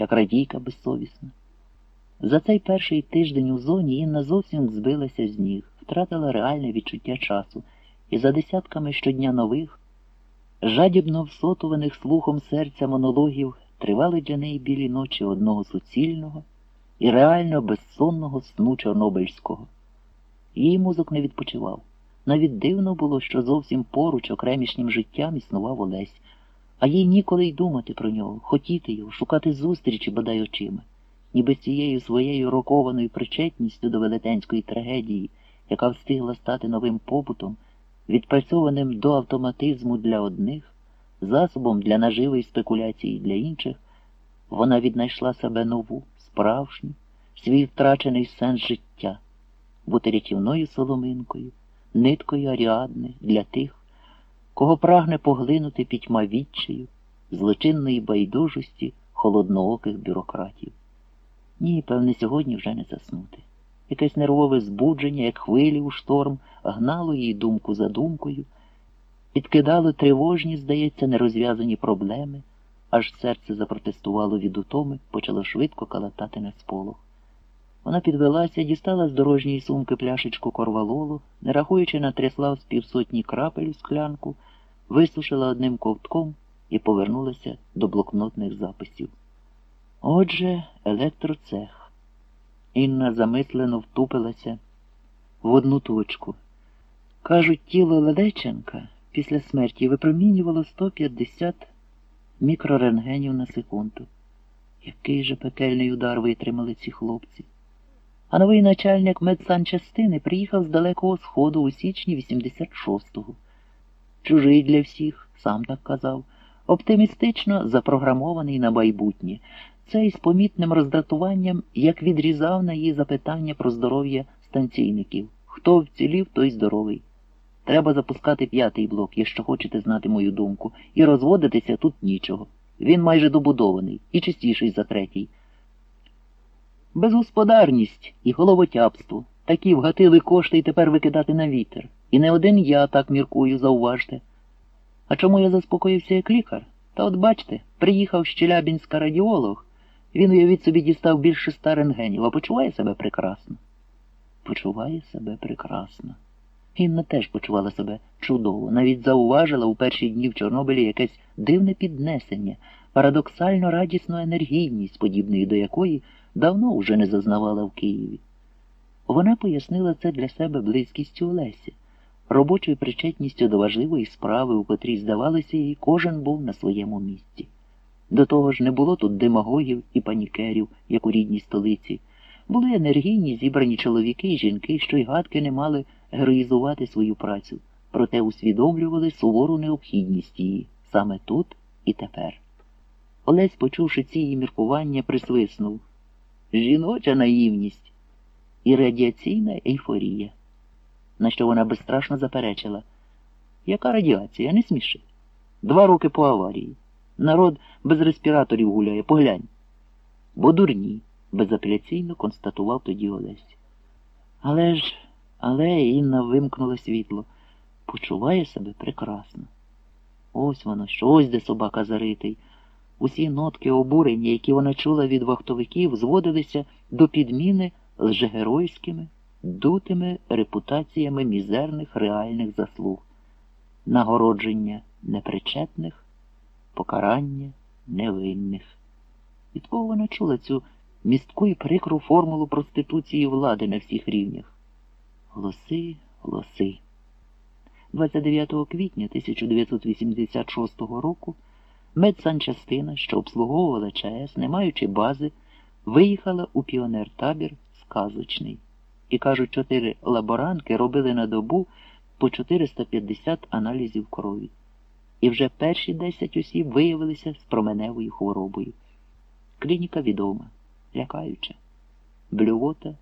як радійка безсовісна. За цей перший тиждень у зоні Інна зовсім збилася з ніг, втратила реальне відчуття часу, і за десятками щодня нових, жадібно всотуваних слухом серця монологів тривали для неї білі ночі одного суцільного і реально безсонного сну Чорнобильського. Її мозок не відпочивав. Навіть дивно було, що зовсім поруч окремішнім життям існував Олесь, а їй ніколи й думати про нього, хотіти його, шукати зустрічі бодай очима, ніби цією своєю рокованою причетністю до велетенської трагедії, яка встигла стати новим побутом, відпрацьованим до автоматизму для одних, засобом для наживої спекуляції для інших, вона віднайшла себе нову, справжню, свій втрачений сенс життя, бути рятівною соломинкою, ниткою аріадни для тих, кого прагне поглинути пітьма відчаю, злочинної байдужості холоднооких бюрократів. Ні, певне, сьогодні вже не заснути. Якесь нервове збудження, як хвилі у шторм, гнало її думку за думкою, підкидало тривожні, здається, нерозв'язані проблеми, аж серце запротестувало від утоми, почало швидко калатати на сполох. Вона підвелася, дістала з дорожньої сумки пляшечку корвалолу, не рахуючи, натрясла з півсотні крапель у склянку, висушила одним ковтком і повернулася до блокнотних записів. Отже, електроцех. Інна замислено втупилася в одну точку. Кажуть, тіло Лелеченка після смерті випромінювало 150 мікрорентгенів на секунду. Який же пекельний удар витримали ці хлопці? А новий начальник медсанчастини приїхав з далекого сходу у січні 86-го. Чужий для всіх, сам так казав, оптимістично запрограмований на майбутнє. Цей з помітним роздратуванням як відрізав на її запитання про здоров'я станційників. Хто вцілів, той здоровий. Треба запускати п'ятий блок, якщо хочете знати мою думку, і розводитися тут нічого. Він майже добудований і чистіший за третій. Безгосподарність і головотяпство. Такі вгатили кошти і тепер викидати на вітер. І не один я так міркую, зауважте. А чому я заспокоївся як лікар? Та от бачте, приїхав з Челябінська радіолог, він, уявіть собі, дістав більше ста рентгенів, а почуває себе прекрасно. Почуває себе прекрасно. Інна теж почувала себе чудово, навіть зауважила у перші дні в Чорнобилі якесь дивне піднесення, парадоксально радісну енергійність, подібної до якої давно уже не зазнавала в Києві. Вона пояснила це для себе близькістю Олесі, робочою причетністю до важливої справи, у котрій, здавалося, їй кожен був на своєму місці. До того ж, не було тут демагогів і панікерів, як у рідній столиці. Були енергійні зібрані чоловіки і жінки, що й гадки не мали героїзувати свою працю, проте усвідомлювали сувору необхідність її саме тут і тепер. Олесь, почувши ці її міркування, присвиснув жіноча наївність і радіаційна ейфорія, на що вона безстрашно заперечила. Яка радіація? Не сміши. Два роки по аварії. Народ без респіраторів гуляє, поглянь. Бо дурні, безапеляційно констатував тоді Олесь. Але ж, але Інна вимкнула світло. Почуває себе прекрасно. Ось воно, що ось де собака заритий. Усі нотки обурення, які вона чула від вахтовиків, зводилися до підміни лжегеройськими, дутими репутаціями мізерних реальних заслуг, нагородження непричетних, покарання невинних. Від кого вона чула цю містку і прикру формулу проституції влади на всіх рівнях? Голоси, голоси. 29 квітня 1986 року медсанчастина, що обслуговувала ЧАЕС, не маючи бази, виїхала у піонер-табір Сказочний. І, кажуть, чотири лаборанки робили на добу по 450 аналізів крові. І вже перші 10 осіб виявилися з променевою хворобою. Клініка відома, лякаюча. Блювота,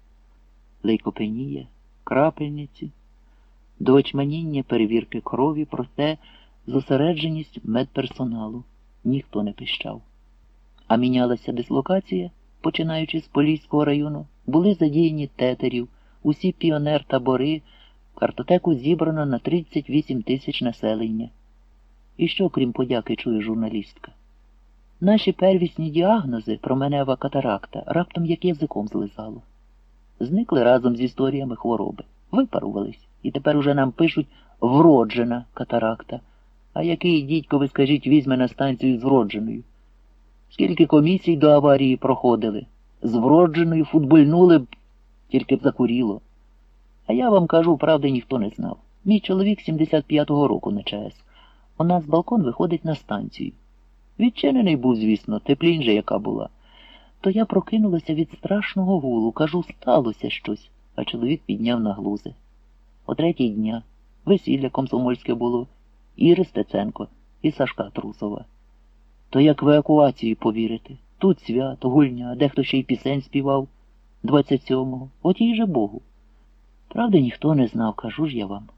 лейкопенія, крапельниці, до очманіння перевірки крові, проте зосередженість медперсоналу ніхто не пищав. А мінялася дислокація, починаючи з Поліського району, були задіяні тетерів, усі піонер-табори, картотеку зібрано на 38 тисяч населення. І що, крім подяки, чує журналістка? Наші первісні діагнози променева катаракта раптом як язиком злизало. Зникли разом з історіями хвороби, випарувались, і тепер уже нам пишуть вроджена катаракта. А який дідько, ви скажіть, візьме на станцію з вродженою? Скільки комісій до аварії проходили? З вродженою футбольнули б, тільки б закуріло. А я вам кажу, правди ніхто не знав. Мій чоловік 75-го року на ЧАЕС. У нас балкон виходить на станцію. Відчинений був, звісно, теплінь же яка була. То я прокинулася від страшного гулу, кажу, сталося щось, а чоловік підняв на глузи. О третій дня весілля комсомольське було, Іри Стеценко і Сашка Трусова. То як в евакуацію повірити? Тут свято, гульня, дехто ще й пісень співав 27-го, от їй же Богу. Правда, ніхто не знав, кажу ж я вам.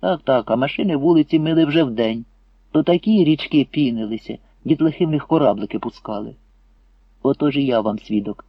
Так, так, а машини вулиці мили вже вдень. То такі річки пінилися, дітлахи в них кораблики пускали. Отож і я вам свідок.